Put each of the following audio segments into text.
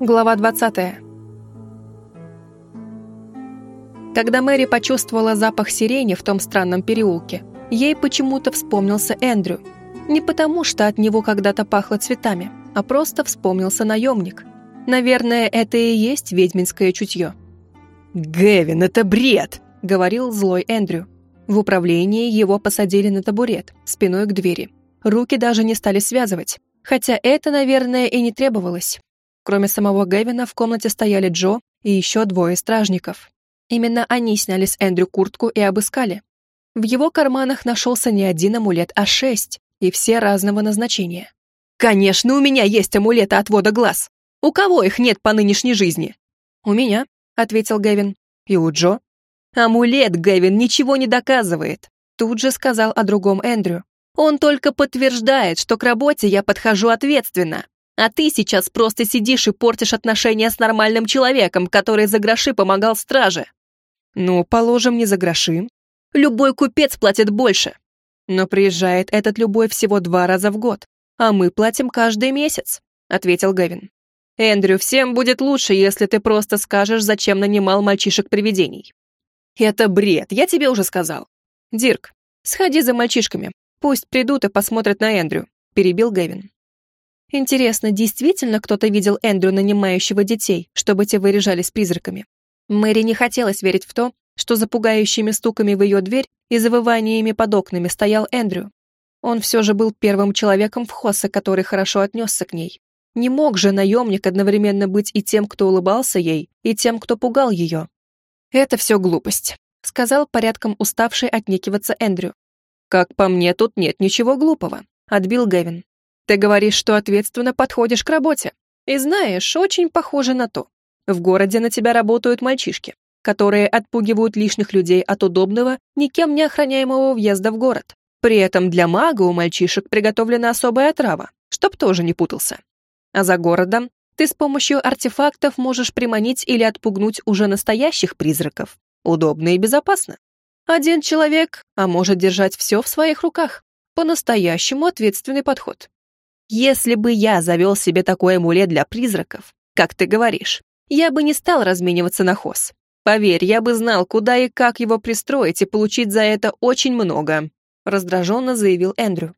Глава 20. Когда Мэри почувствовала запах сирени в том странном переулке, ей почему-то вспомнился Эндрю. Не потому, что от него когда-то пахло цветами, а просто вспомнился наемник. Наверное, это и есть ведьминское чутье. «Гэвин, это бред!» — говорил злой Эндрю. В управлении его посадили на табурет, спиной к двери. Руки даже не стали связывать, хотя это, наверное, и не требовалось. Кроме самого Гэвина в комнате стояли Джо и еще двое стражников. Именно они сняли с Эндрю куртку и обыскали. В его карманах нашелся не один амулет, а шесть, и все разного назначения. «Конечно, у меня есть амулеты отвода глаз! У кого их нет по нынешней жизни?» «У меня», — ответил Гэвин. «И у Джо?» «Амулет, Гэвин, ничего не доказывает», — тут же сказал о другом Эндрю. «Он только подтверждает, что к работе я подхожу ответственно. А ты сейчас просто сидишь и портишь отношения с нормальным человеком, который за гроши помогал страже. Ну, положим, не за гроши. Любой купец платит больше. Но приезжает этот любой всего два раза в год, а мы платим каждый месяц, ответил Гавин. Эндрю, всем будет лучше, если ты просто скажешь, зачем нанимал мальчишек-привидений. Это бред, я тебе уже сказал. Дирк, сходи за мальчишками. Пусть придут и посмотрят на Эндрю, перебил Гэвин. Интересно, действительно кто-то видел Эндрю, нанимающего детей, чтобы те выряжались призраками? Мэри не хотелось верить в то, что за пугающими стуками в ее дверь и завываниями под окнами стоял Эндрю. Он все же был первым человеком в Хоссе, который хорошо отнесся к ней. Не мог же наемник одновременно быть и тем, кто улыбался ей, и тем, кто пугал ее. «Это все глупость», — сказал порядком уставший отнекиваться Эндрю. «Как по мне, тут нет ничего глупого», — отбил Гевин. Ты говоришь, что ответственно подходишь к работе. И знаешь, очень похоже на то. В городе на тебя работают мальчишки, которые отпугивают лишних людей от удобного, никем не охраняемого въезда в город. При этом для мага у мальчишек приготовлена особая отрава, чтоб тоже не путался. А за городом ты с помощью артефактов можешь приманить или отпугнуть уже настоящих призраков. Удобно и безопасно. Один человек, а может держать все в своих руках. По-настоящему ответственный подход. Если бы я завел себе такой амулет для призраков, как ты говоришь, я бы не стал размениваться на хоз. Поверь, я бы знал, куда и как его пристроить и получить за это очень много», раздраженно заявил Эндрю.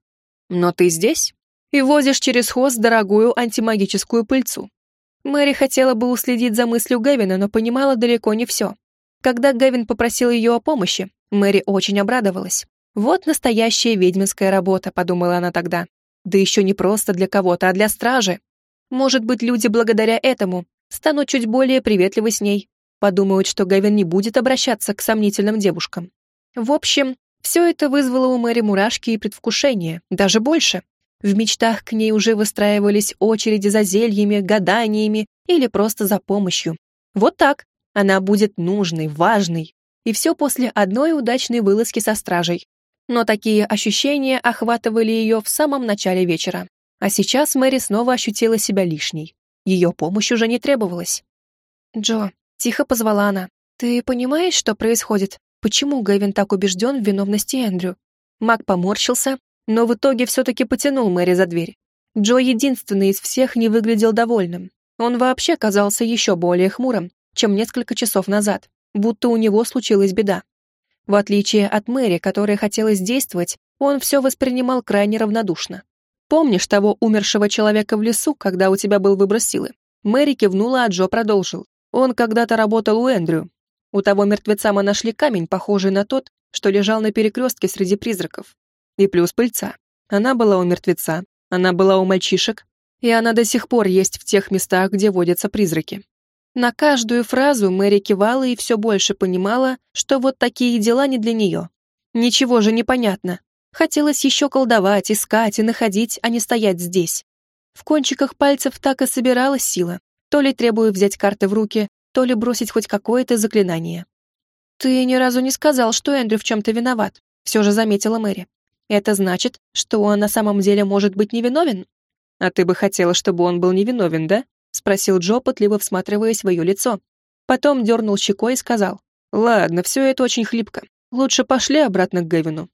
«Но ты здесь и возишь через хоз дорогую антимагическую пыльцу». Мэри хотела бы уследить за мыслью Гэвина, но понимала далеко не все. Когда Гэвин попросил ее о помощи, Мэри очень обрадовалась. «Вот настоящая ведьминская работа», — подумала она тогда. Да еще не просто для кого-то, а для стражи. Может быть, люди благодаря этому станут чуть более приветливы с ней, подумают, что Гавин не будет обращаться к сомнительным девушкам. В общем, все это вызвало у Мэри мурашки и предвкушение, даже больше. В мечтах к ней уже выстраивались очереди за зельями, гаданиями или просто за помощью. Вот так. Она будет нужной, важной. И все после одной удачной вылазки со стражей но такие ощущения охватывали ее в самом начале вечера. А сейчас Мэри снова ощутила себя лишней. Ее помощь уже не требовалась. «Джо», — тихо позвала она, — «ты понимаешь, что происходит? Почему Гэвин так убежден в виновности Эндрю?» Мак поморщился, но в итоге все-таки потянул Мэри за дверь. Джо единственный из всех не выглядел довольным. Он вообще казался еще более хмурым, чем несколько часов назад, будто у него случилась беда. В отличие от Мэри, которая хотела действовать, он все воспринимал крайне равнодушно. «Помнишь того умершего человека в лесу, когда у тебя был выброс силы?» Мэри кивнула, а Джо продолжил. «Он когда-то работал у Эндрю. У того мертвеца мы нашли камень, похожий на тот, что лежал на перекрестке среди призраков. И плюс пыльца. Она была у мертвеца, она была у мальчишек, и она до сих пор есть в тех местах, где водятся призраки. На каждую фразу Мэри кивала и все больше понимала, что вот такие дела не для нее. Ничего же не понятно. Хотелось еще колдовать, искать и находить, а не стоять здесь. В кончиках пальцев так и собиралась сила, то ли требуя взять карты в руки, то ли бросить хоть какое-то заклинание. «Ты ни разу не сказал, что Эндрю в чем-то виноват», все же заметила Мэри. «Это значит, что он на самом деле может быть невиновен?» «А ты бы хотела, чтобы он был невиновен, да?» — спросил Джо, пытливо всматриваясь в ее лицо. Потом дернул щекой и сказал, «Ладно, все это очень хлипко. Лучше пошли обратно к Гэвину».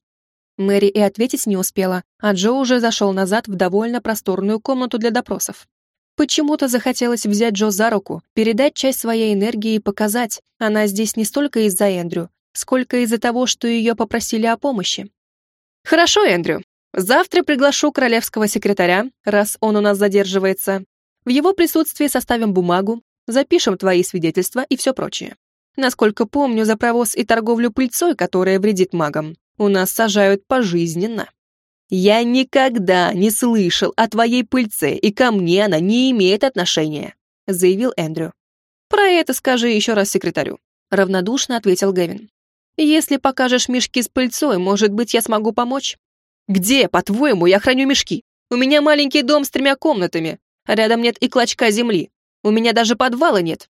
Мэри и ответить не успела, а Джо уже зашел назад в довольно просторную комнату для допросов. Почему-то захотелось взять Джо за руку, передать часть своей энергии и показать, она здесь не столько из-за Эндрю, сколько из-за того, что ее попросили о помощи. «Хорошо, Эндрю. Завтра приглашу королевского секретаря, раз он у нас задерживается. В его присутствии составим бумагу, запишем твои свидетельства и все прочее. Насколько помню, за провоз и торговлю пыльцой, которая вредит магам, у нас сажают пожизненно. Я никогда не слышал о твоей пыльце, и ко мне она не имеет отношения, заявил Эндрю. Про это скажи еще раз секретарю, равнодушно ответил Гэвин. Если покажешь мешки с пыльцой, может быть, я смогу помочь? Где, по-твоему, я храню мешки? У меня маленький дом с тремя комнатами, рядом нет и клочка земли. У меня даже подвала нет.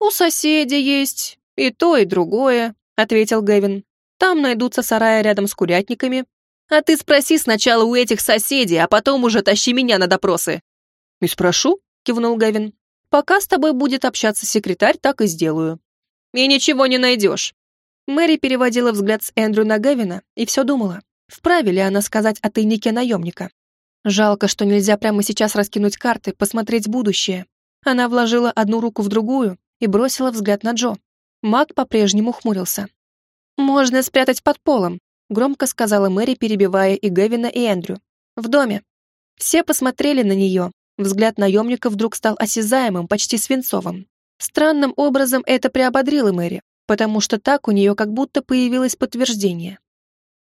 У соседей есть и то, и другое, ответил Гэвин. Там найдутся сараи рядом с курятниками. А ты спроси сначала у этих соседей, а потом уже тащи меня на допросы. И спрошу, кивнул Гэвин. Пока с тобой будет общаться секретарь, так и сделаю. И ничего не найдешь. Мэри переводила взгляд с Эндрю на Гэвина и все думала, вправе ли она сказать о тайнике наемника. Жалко, что нельзя прямо сейчас раскинуть карты, посмотреть будущее. Она вложила одну руку в другую и бросила взгляд на Джо. Маг по-прежнему хмурился. «Можно спрятать под полом», — громко сказала Мэри, перебивая и Гевина, и Эндрю. «В доме». Все посмотрели на нее. Взгляд наемника вдруг стал осязаемым, почти свинцовым. Странным образом это приободрило Мэри, потому что так у нее как будто появилось подтверждение.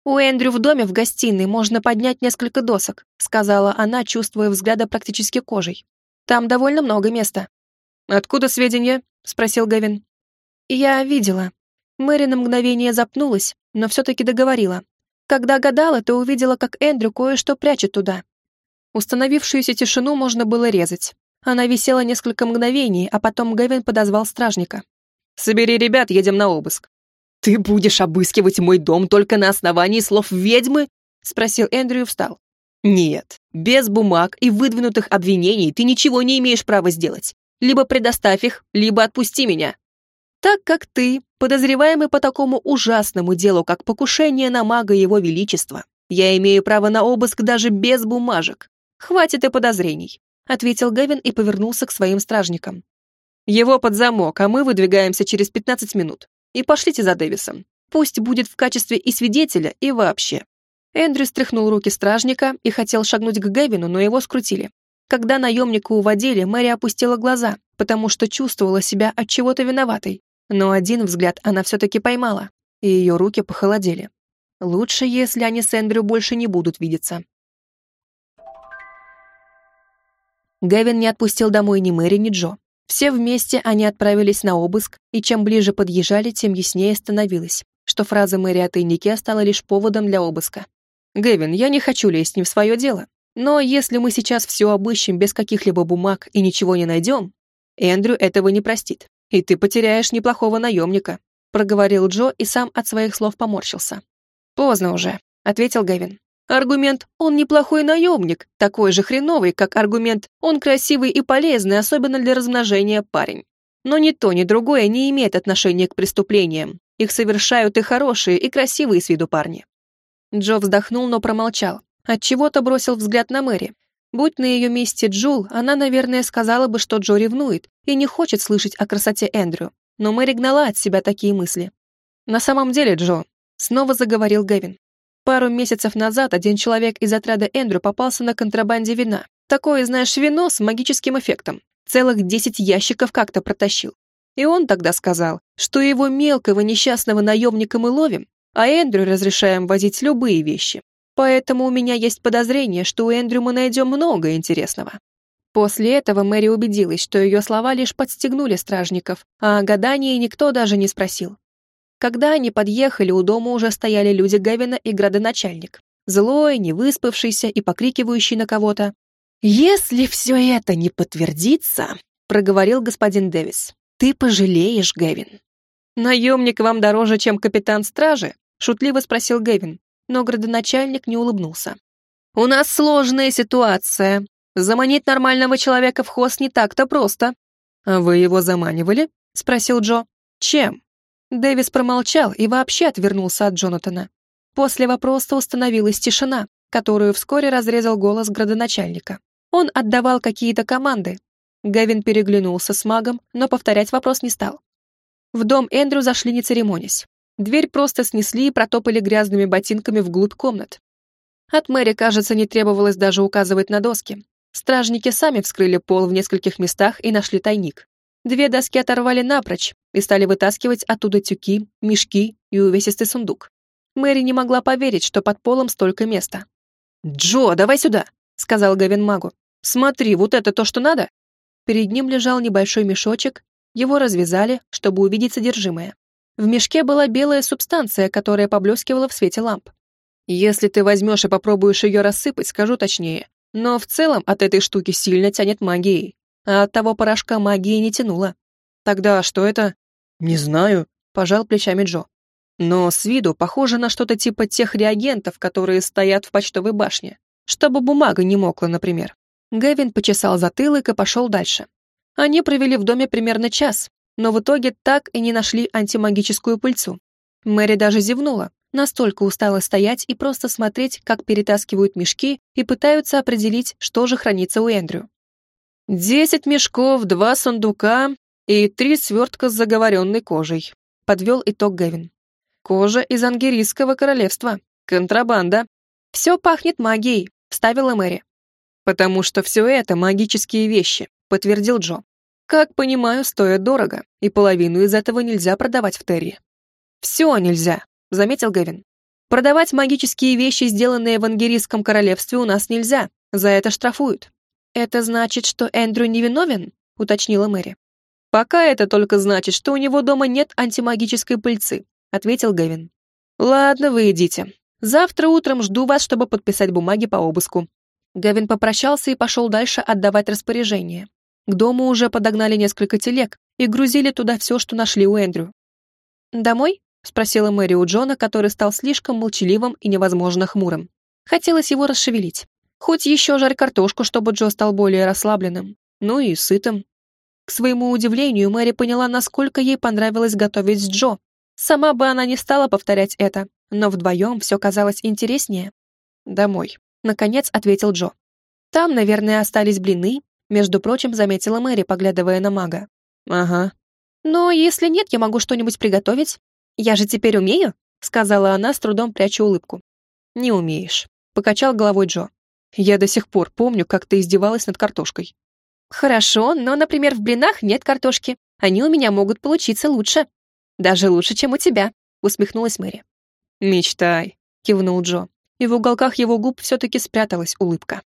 «У Эндрю в доме в гостиной можно поднять несколько досок», сказала она, чувствуя взгляда практически кожей. «Там довольно много места». «Откуда сведения?» — спросил Гевин. «Я видела». Мэри на мгновение запнулась, но все-таки договорила. Когда гадала, то увидела, как Эндрю кое-что прячет туда. Установившуюся тишину можно было резать. Она висела несколько мгновений, а потом Гевин подозвал стражника. «Собери ребят, едем на обыск». «Ты будешь обыскивать мой дом только на основании слов ведьмы?» — спросил Эндрю и встал. «Нет, без бумаг и выдвинутых обвинений ты ничего не имеешь права сделать. Либо предоставь их, либо отпусти меня. Так как ты, подозреваемый по такому ужасному делу, как покушение на мага его величества, я имею право на обыск даже без бумажек. Хватит и подозрений», — ответил Гевин и повернулся к своим стражникам. «Его под замок, а мы выдвигаемся через 15 минут и пошлите за Дэвисом. Пусть будет в качестве и свидетеля, и вообще». Эндрю стряхнул руки стражника и хотел шагнуть к Гевину, но его скрутили. Когда наемника уводили, Мэри опустила глаза, потому что чувствовала себя от чего-то виноватой. Но один взгляд она все-таки поймала, и ее руки похолодели. Лучше, если они с Эндрю больше не будут видеться. Гевин не отпустил домой ни Мэри, ни Джо. Все вместе они отправились на обыск, и чем ближе подъезжали, тем яснее становилось, что фраза Мэри о тайнике стала лишь поводом для обыска. «Гэвин, я не хочу лезть не в свое дело, но если мы сейчас все обыщем без каких-либо бумаг и ничего не найдем, Эндрю этого не простит, и ты потеряешь неплохого наемника», проговорил Джо и сам от своих слов поморщился. «Поздно уже», — ответил Гэвин. Аргумент «он неплохой наемник» такой же хреновый, как аргумент «он красивый и полезный, особенно для размножения парень». Но ни то, ни другое не имеет отношения к преступлениям. Их совершают и хорошие, и красивые с виду парни. Джо вздохнул, но промолчал. Отчего-то бросил взгляд на Мэри. Будь на ее месте Джул, она, наверное, сказала бы, что Джо ревнует и не хочет слышать о красоте Эндрю. Но Мэри гнала от себя такие мысли. «На самом деле, Джо», — снова заговорил Гэвин, Пару месяцев назад один человек из отряда Эндрю попался на контрабанде вина. Такое, знаешь, вино с магическим эффектом. Целых десять ящиков как-то протащил. И он тогда сказал, что его мелкого несчастного наемника мы ловим, а Эндрю разрешаем возить любые вещи. Поэтому у меня есть подозрение, что у Эндрю мы найдем много интересного. После этого Мэри убедилась, что ее слова лишь подстегнули стражников, а о гадании никто даже не спросил. Когда они подъехали, у дома уже стояли люди Гевина и градоначальник. Злой, невыспавшийся и покрикивающий на кого-то. «Если все это не подтвердится», — проговорил господин Дэвис, — «ты пожалеешь, Гевин». «Наемник вам дороже, чем капитан стражи?» — шутливо спросил Гевин, но градоначальник не улыбнулся. «У нас сложная ситуация. Заманить нормального человека в хвост не так-то просто». «А вы его заманивали?» — спросил Джо. «Чем?» Дэвис промолчал и вообще отвернулся от Джонатана. После вопроса установилась тишина, которую вскоре разрезал голос градоначальника. Он отдавал какие-то команды, Гавин переглянулся с магом, но повторять вопрос не стал. В дом Эндрю зашли не церемонясь. Дверь просто снесли и протопали грязными ботинками вглубь комнат. От Мэри, кажется, не требовалось даже указывать на доски. Стражники сами вскрыли пол в нескольких местах и нашли тайник. Две доски оторвали напрочь и стали вытаскивать оттуда тюки, мешки и увесистый сундук. Мэри не могла поверить, что под полом столько места. «Джо, давай сюда!» — сказал Гавин магу. «Смотри, вот это то, что надо!» Перед ним лежал небольшой мешочек, его развязали, чтобы увидеть содержимое. В мешке была белая субстанция, которая поблескивала в свете ламп. Если ты возьмешь и попробуешь ее рассыпать, скажу точнее. Но в целом от этой штуки сильно тянет магией, а от того порошка магии не тянуло. Тогда что это? Не знаю, пожал плечами Джо. Но с виду похоже на что-то типа тех реагентов, которые стоят в почтовой башне. Чтобы бумага не мокла, например. Гэвин почесал затылок и пошел дальше. Они провели в доме примерно час, но в итоге так и не нашли антимагическую пыльцу. Мэри даже зевнула, настолько устала стоять и просто смотреть, как перетаскивают мешки и пытаются определить, что же хранится у Эндрю. «Десять мешков, два сундука и три свертка с заговоренной кожей», подвел итог Гэвин. «Кожа из ангерийского королевства. Контрабанда. Все пахнет магией», вставила Мэри. «Потому что все это магические вещи», подтвердил Джо. «Как понимаю, стоят дорого, и половину из этого нельзя продавать в Терри». «Все нельзя», заметил Гэвин. Продавать магические вещи, сделанные в Ангерийском королевстве, у нас нельзя. За это штрафуют. Это значит, что Эндрю невиновен? уточнила Мэри. Пока это только значит, что у него дома нет антимагической пыльцы, ответил Гэвин. Ладно, вы идите. Завтра утром жду вас, чтобы подписать бумаги по обыску. Гэвин попрощался и пошел дальше отдавать распоряжение. К дому уже подогнали несколько телег и грузили туда все, что нашли у Эндрю. «Домой?» — спросила Мэри у Джона, который стал слишком молчаливым и невозможно хмурым. Хотелось его расшевелить. Хоть еще жарь картошку, чтобы Джо стал более расслабленным. Ну и сытым. К своему удивлению, Мэри поняла, насколько ей понравилось готовить с Джо. Сама бы она не стала повторять это, но вдвоем все казалось интереснее. «Домой», — наконец ответил Джо. «Там, наверное, остались блины», между прочим, заметила Мэри, поглядывая на мага. «Ага». «Но если нет, я могу что-нибудь приготовить. «Я же теперь умею?» — сказала она, с трудом пряча улыбку. «Не умеешь», — покачал головой Джо. «Я до сих пор помню, как ты издевалась над картошкой». «Хорошо, но, например, в блинах нет картошки. Они у меня могут получиться лучше. Даже лучше, чем у тебя», — усмехнулась Мэри. «Мечтай», — кивнул Джо, и в уголках его губ все-таки спряталась улыбка.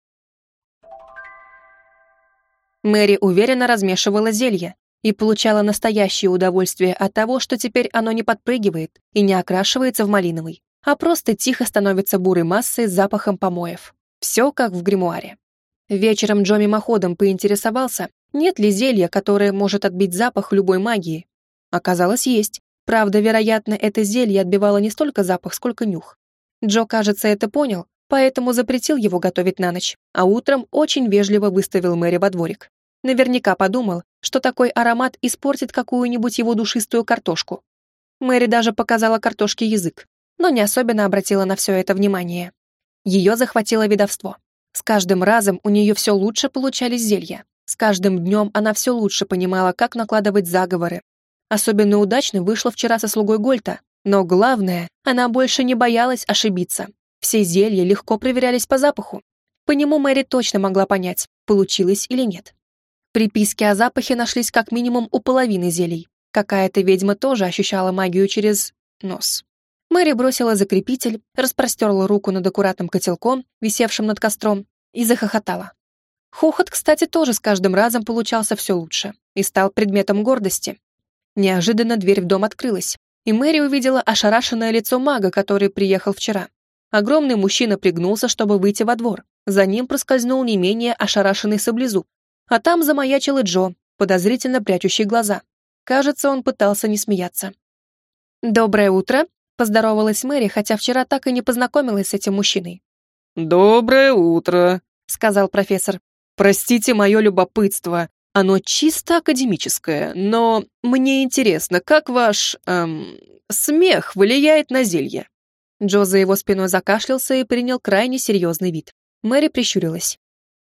Мэри уверенно размешивала зелье, и получала настоящее удовольствие от того, что теперь оно не подпрыгивает и не окрашивается в малиновый, а просто тихо становится бурой массой с запахом помоев. Все как в гримуаре. Вечером Джо мимоходом поинтересовался, нет ли зелья, которое может отбить запах любой магии. Оказалось, есть. Правда, вероятно, это зелье отбивало не столько запах, сколько нюх. Джо, кажется, это понял, поэтому запретил его готовить на ночь, а утром очень вежливо выставил Мэри во дворик. Наверняка подумал, что такой аромат испортит какую-нибудь его душистую картошку. Мэри даже показала картошке язык, но не особенно обратила на все это внимание. Ее захватило видовство. С каждым разом у нее все лучше получались зелья. С каждым днем она все лучше понимала, как накладывать заговоры. Особенно удачно вышло вчера со слугой Гольта, но главное, она больше не боялась ошибиться. Все зелья легко проверялись по запаху. По нему Мэри точно могла понять, получилось или нет. Приписки о запахе нашлись как минимум у половины зелий. Какая-то ведьма тоже ощущала магию через нос. Мэри бросила закрепитель, распростерла руку над аккуратным котелком, висевшим над костром, и захохотала. Хохот, кстати, тоже с каждым разом получался все лучше и стал предметом гордости. Неожиданно дверь в дом открылась, и Мэри увидела ошарашенное лицо мага, который приехал вчера. Огромный мужчина пригнулся, чтобы выйти во двор. За ним проскользнул не менее ошарашенный саблезуб, а там замаячил и Джо, подозрительно прячущий глаза. Кажется, он пытался не смеяться. «Доброе утро», — поздоровалась Мэри, хотя вчера так и не познакомилась с этим мужчиной. «Доброе утро», — сказал профессор. «Простите мое любопытство. Оно чисто академическое, но мне интересно, как ваш, эм, смех влияет на зелье?» Джо за его спиной закашлялся и принял крайне серьезный вид. Мэри прищурилась.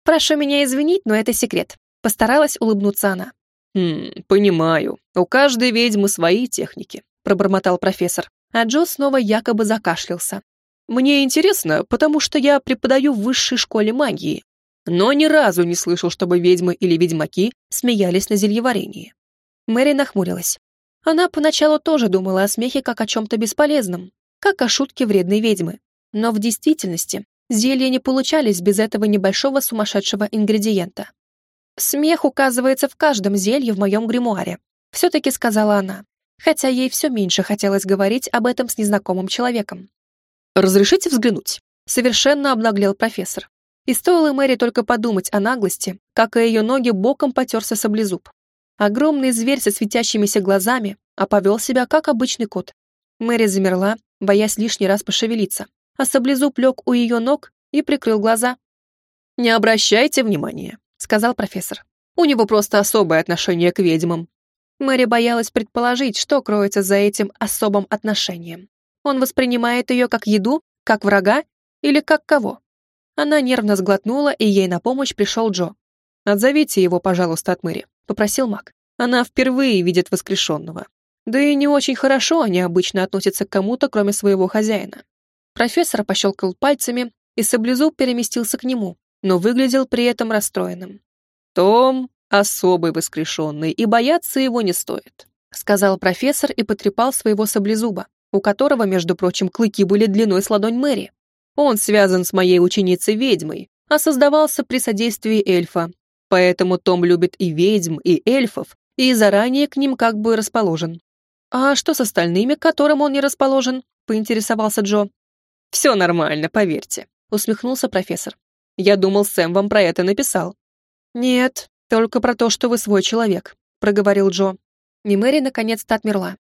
Прошу меня извинить, но это секрет. Постаралась улыбнуться она. «Хм, понимаю. У каждой ведьмы свои техники», — пробормотал профессор. А Джо снова якобы закашлялся. «Мне интересно, потому что я преподаю в высшей школе магии, но ни разу не слышал, чтобы ведьмы или ведьмаки смеялись на зельеварении». Мэри нахмурилась. Она поначалу тоже думала о смехе как о чем-то бесполезном, как о шутке вредной ведьмы. Но в действительности зелья не получались без этого небольшого сумасшедшего ингредиента. «Смех указывается в каждом зелье в моем гримуаре», все-таки сказала она, хотя ей все меньше хотелось говорить об этом с незнакомым человеком. «Разрешите взглянуть?» Совершенно обнаглел профессор. И стоило Мэри только подумать о наглости, как и ее ноги боком потерся саблезуб. Огромный зверь со светящимися глазами, а повел себя как обычный кот. Мэри замерла, боясь лишний раз пошевелиться, а саблезуб лег у ее ног и прикрыл глаза. «Не обращайте внимания», — сказал профессор. «У него просто особое отношение к ведьмам». Мэри боялась предположить, что кроется за этим особым отношением. Он воспринимает ее как еду, как врага или как кого? Она нервно сглотнула, и ей на помощь пришел Джо. «Отзовите его, пожалуйста, от Мэри», — попросил маг. «Она впервые видит воскрешенного. Да и не очень хорошо они обычно относятся к кому-то, кроме своего хозяина». Профессор пощелкал пальцами, и саблезуб переместился к нему, но выглядел при этом расстроенным. «Том особый воскрешенный, и бояться его не стоит», сказал профессор и потрепал своего саблезуба, у которого, между прочим, клыки были длиной с ладонь Мэри. «Он связан с моей ученицей-ведьмой, а создавался при содействии эльфа, поэтому Том любит и ведьм, и эльфов, и заранее к ним как бы расположен. «А что с остальными, к которым он не расположен?» — поинтересовался Джо. «Все нормально, поверьте», — усмехнулся профессор. «Я думал, Сэм вам про это написал». «Нет, только про то, что вы свой человек», — проговорил Джо. И Мэри наконец-то отмерла.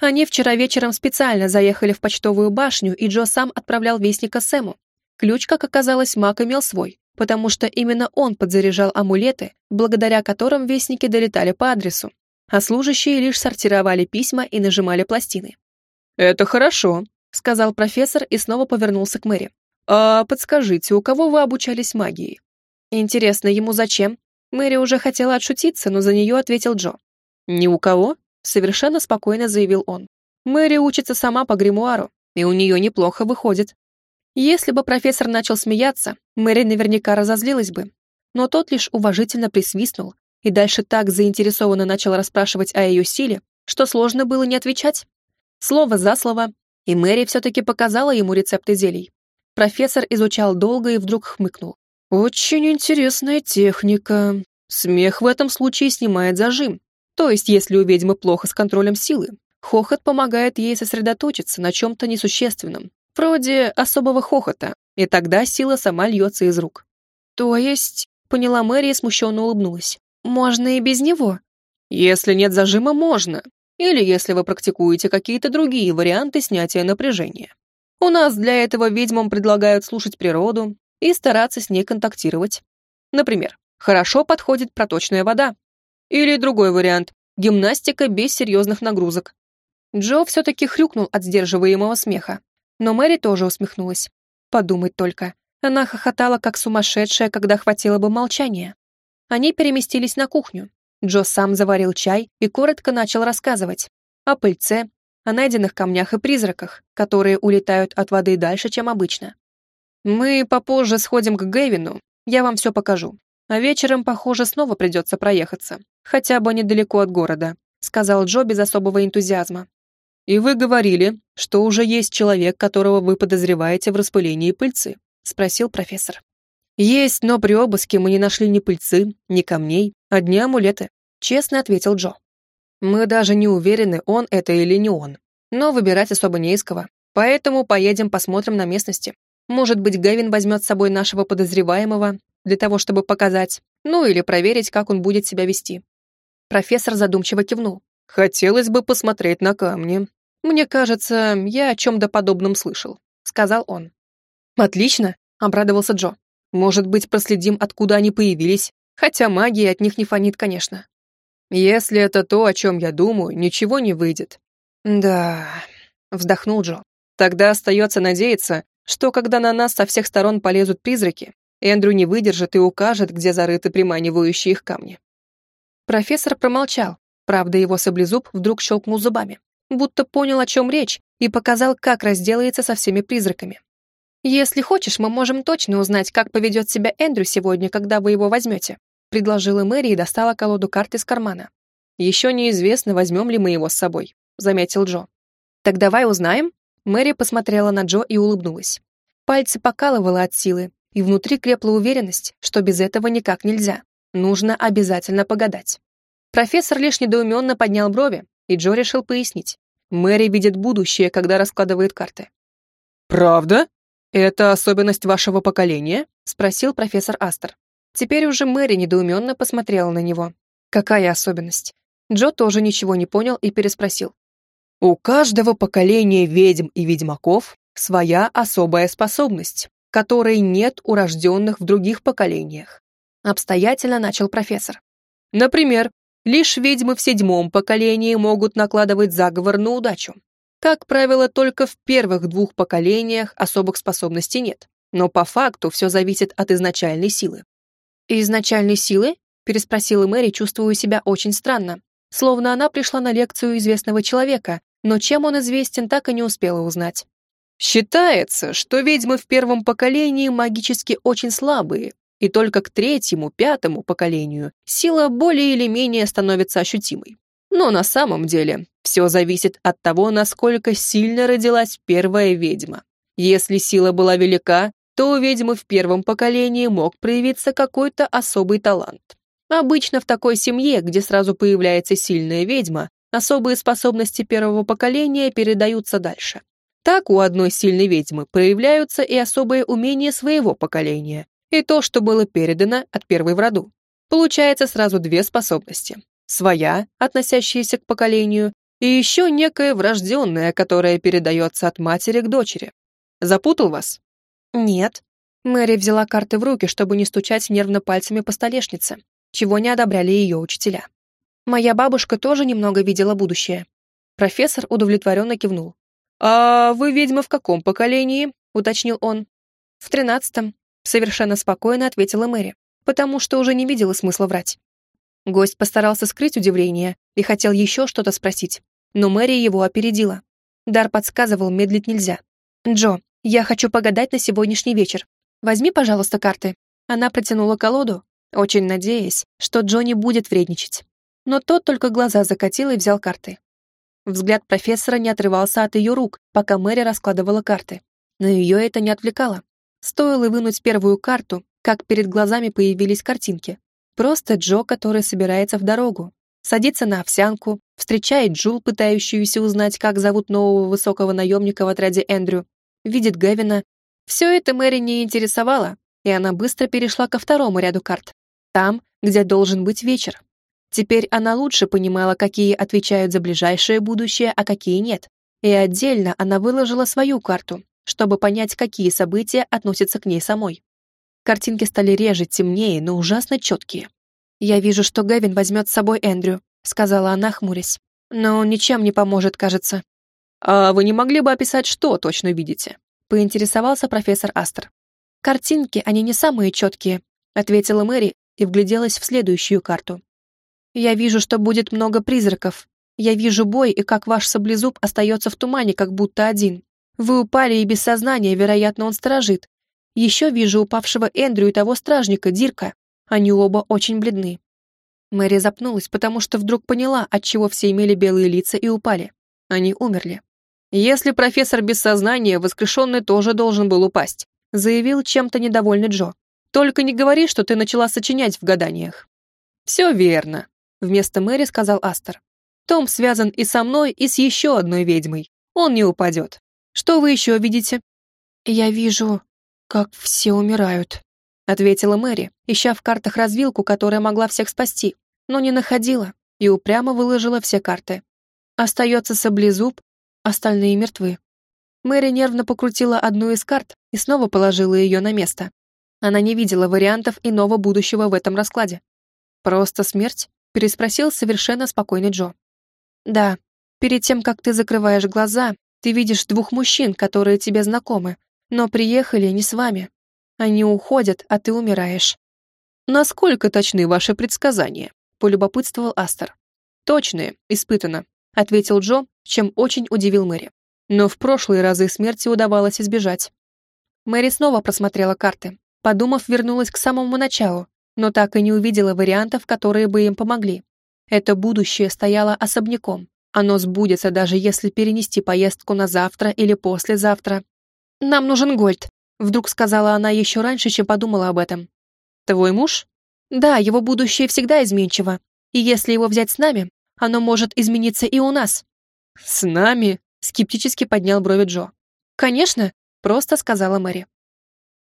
Они вчера вечером специально заехали в почтовую башню, и Джо сам отправлял вестника Сэму. Ключ, как оказалось, Мак имел свой, потому что именно он подзаряжал амулеты, благодаря которым вестники долетали по адресу, а служащие лишь сортировали письма и нажимали пластины. «Это хорошо», — сказал профессор и снова повернулся к Мэри. «А подскажите, у кого вы обучались магии?» «Интересно, ему зачем?» Мэри уже хотела отшутиться, но за нее ответил Джо. «Ни у кого?» — совершенно спокойно заявил он. «Мэри учится сама по гримуару, и у нее неплохо выходит». Если бы профессор начал смеяться, Мэри наверняка разозлилась бы. Но тот лишь уважительно присвистнул и дальше так заинтересованно начал расспрашивать о ее силе, что сложно было не отвечать. Слово за слово, и Мэри все-таки показала ему рецепты зелий. Профессор изучал долго и вдруг хмыкнул. «Очень интересная техника. Смех в этом случае снимает зажим. То есть, если у ведьмы плохо с контролем силы, хохот помогает ей сосредоточиться на чем-то несущественном, вроде особого хохота, и тогда сила сама льется из рук. То есть, поняла Мэри и смущенно улыбнулась. Можно и без него. Если нет зажима, можно. Или если вы практикуете какие-то другие варианты снятия напряжения. У нас для этого ведьмам предлагают слушать природу и стараться с ней контактировать. Например, хорошо подходит проточная вода. Или другой вариант – гимнастика без серьезных нагрузок. Джо все-таки хрюкнул от сдерживаемого смеха, но Мэри тоже усмехнулась. Подумать только, она хохотала как сумасшедшая, когда хватило бы молчания. Они переместились на кухню. Джо сам заварил чай и коротко начал рассказывать о пыльце, о найденных камнях и призраках, которые улетают от воды дальше, чем обычно. «Мы попозже сходим к Гэвину, я вам все покажу. А вечером, похоже, снова придется проехаться, хотя бы недалеко от города», сказал Джо без особого энтузиазма. «И вы говорили, что уже есть человек, которого вы подозреваете в распылении пыльцы?» спросил профессор. «Есть, но при обыске мы не нашли ни пыльцы, ни камней, одни амулеты», — честно ответил Джо. «Мы даже не уверены, он это или не он. Но выбирать особо не из кого. Поэтому поедем посмотрим на местности. Может быть, Гэвин возьмет с собой нашего подозреваемого для того, чтобы показать, ну или проверить, как он будет себя вести». Профессор задумчиво кивнул. «Хотелось бы посмотреть на камни. Мне кажется, я о чем-то подобном слышал», — сказал он. «Отлично», — обрадовался Джо. Может быть, проследим, откуда они появились, хотя магия от них не фонит, конечно. Если это то, о чем я думаю, ничего не выйдет. Да, вздохнул Джо. Тогда остается надеяться, что когда на нас со всех сторон полезут призраки, Эндрю не выдержит и укажет, где зарыты приманивающие их камни. Профессор промолчал, правда его саблезуб вдруг щелкнул зубами, будто понял, о чем речь, и показал, как разделается со всеми призраками. «Если хочешь, мы можем точно узнать, как поведет себя Эндрю сегодня, когда вы его возьмете», предложила Мэри и достала колоду карт из кармана. «Еще неизвестно, возьмем ли мы его с собой», заметил Джо. «Так давай узнаем». Мэри посмотрела на Джо и улыбнулась. Пальцы покалывало от силы, и внутри крепла уверенность, что без этого никак нельзя. Нужно обязательно погадать. Профессор лишь недоуменно поднял брови, и Джо решил пояснить. Мэри видит будущее, когда раскладывает карты. «Правда? Это особенность вашего поколения?» — спросил профессор Астер. Теперь уже Мэри недоуменно посмотрела на него. Какая особенность? Джо тоже ничего не понял и переспросил. У каждого поколения ведьм и ведьмаков своя особая способность, которой нет у рожденных в других поколениях. Обстоятельно начал профессор. Например, лишь ведьмы в седьмом поколении могут накладывать заговор на удачу. Как правило, только в первых двух поколениях особых способностей нет. Но по факту все зависит от изначальной силы. «Изначальной силы?» – переспросила Мэри, чувствуя себя очень странно. Словно она пришла на лекцию известного человека, но чем он известен, так и не успела узнать. Считается, что ведьмы в первом поколении магически очень слабые, и только к третьему, пятому поколению сила более или менее становится ощутимой. Но на самом деле все зависит от того, насколько сильно родилась первая ведьма. Если сила была велика, то у ведьмы в первом поколении мог проявиться какой-то особый талант. Обычно в такой семье, где сразу появляется сильная ведьма, особые способности первого поколения передаются дальше. Так у одной сильной ведьмы проявляются и особые умения своего поколения, и то, что было передано от первой в роду. Получается сразу две способности. Своя, относящаяся к поколению, и еще некая врожденная, которая передается от матери к дочери. Запутал вас? Нет. Мэри взяла карты в руки, чтобы не стучать нервно пальцами по столешнице, чего не одобряли ее учителя. Моя бабушка тоже немного видела будущее. Профессор удовлетворенно кивнул. «А вы ведьма в каком поколении?» — уточнил он. «В тринадцатом», — совершенно спокойно ответила Мэри, потому что уже не видела смысла врать. Гость постарался скрыть удивление и хотел еще что-то спросить, но Мэри его опередила. Дар подсказывал, медлить нельзя. «Джо, я хочу погадать на сегодняшний вечер. Возьми, пожалуйста, карты». Она протянула колоду, очень надеясь, что Джо не будет вредничать но тот только глаза закатил и взял карты. Взгляд профессора не отрывался от ее рук, пока Мэри раскладывала карты. Но ее это не отвлекало. Стоило вынуть первую карту, как перед глазами появились картинки. Просто Джо, который собирается в дорогу. Садится на овсянку, встречает Джул, пытающуюся узнать, как зовут нового высокого наемника в отряде Эндрю, видит Гевина. Все это Мэри не интересовало, и она быстро перешла ко второму ряду карт. Там, где должен быть вечер. Теперь она лучше понимала, какие отвечают за ближайшее будущее, а какие нет. И отдельно она выложила свою карту, чтобы понять, какие события относятся к ней самой. Картинки стали реже, темнее, но ужасно четкие. «Я вижу, что Гэвин возьмет с собой Эндрю», — сказала она, хмурясь. «Но он ничем не поможет, кажется». «А вы не могли бы описать, что точно видите?» — поинтересовался профессор Астер. «Картинки, они не самые четкие», — ответила Мэри и вгляделась в следующую карту. Я вижу, что будет много призраков. Я вижу бой, и как ваш саблезуб остается в тумане, как будто один. Вы упали и без сознания, вероятно, он сторожит. Еще вижу упавшего Эндрю и того стражника, Дирка. Они оба очень бледны. Мэри запнулась, потому что вдруг поняла, отчего все имели белые лица и упали. Они умерли. «Если профессор без сознания, воскрешенный тоже должен был упасть», заявил чем-то недовольный Джо. «Только не говори, что ты начала сочинять в гаданиях». «Все верно вместо Мэри сказал Астер. Том связан и со мной, и с еще одной ведьмой. Он не упадет. Что вы еще видите? Я вижу, как все умирают, ответила Мэри, ища в картах развилку, которая могла всех спасти, но не находила и упрямо выложила все карты. Остается саблезуб, остальные мертвы. Мэри нервно покрутила одну из карт и снова положила ее на место. Она не видела вариантов иного будущего в этом раскладе. Просто смерть? Переспросил совершенно спокойный Джо. «Да, перед тем, как ты закрываешь глаза, ты видишь двух мужчин, которые тебе знакомы, но приехали не с вами. Они уходят, а ты умираешь. Насколько точны ваши предсказания? Полюбопытствовал Астер. Точные, испытано, ответил Джо, чем очень удивил Мэри. Но в прошлые разы смерти удавалось избежать. Мэри снова просмотрела карты. Подумав, вернулась к самому началу, но так и не увидела вариантов, которые бы им помогли. Это будущее стояло особняком. Оно сбудется, даже если перенести поездку на завтра или послезавтра. «Нам нужен Гольд», — вдруг сказала она еще раньше, чем подумала об этом. «Твой муж?» «Да, его будущее всегда изменчиво, и если его взять с нами, оно может измениться и у нас». «С нами?» — скептически поднял брови Джо. «Конечно», — просто сказала Мэри.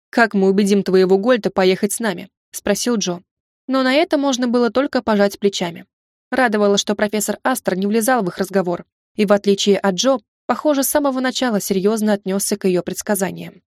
«Как мы убедим твоего Гольта поехать с нами?» — спросил Джо. Но на это можно было только пожать плечами. Радовало, что профессор Астер не влезал в их разговор, и, в отличие от Джо, похоже, с самого начала серьезно отнесся к ее предсказаниям.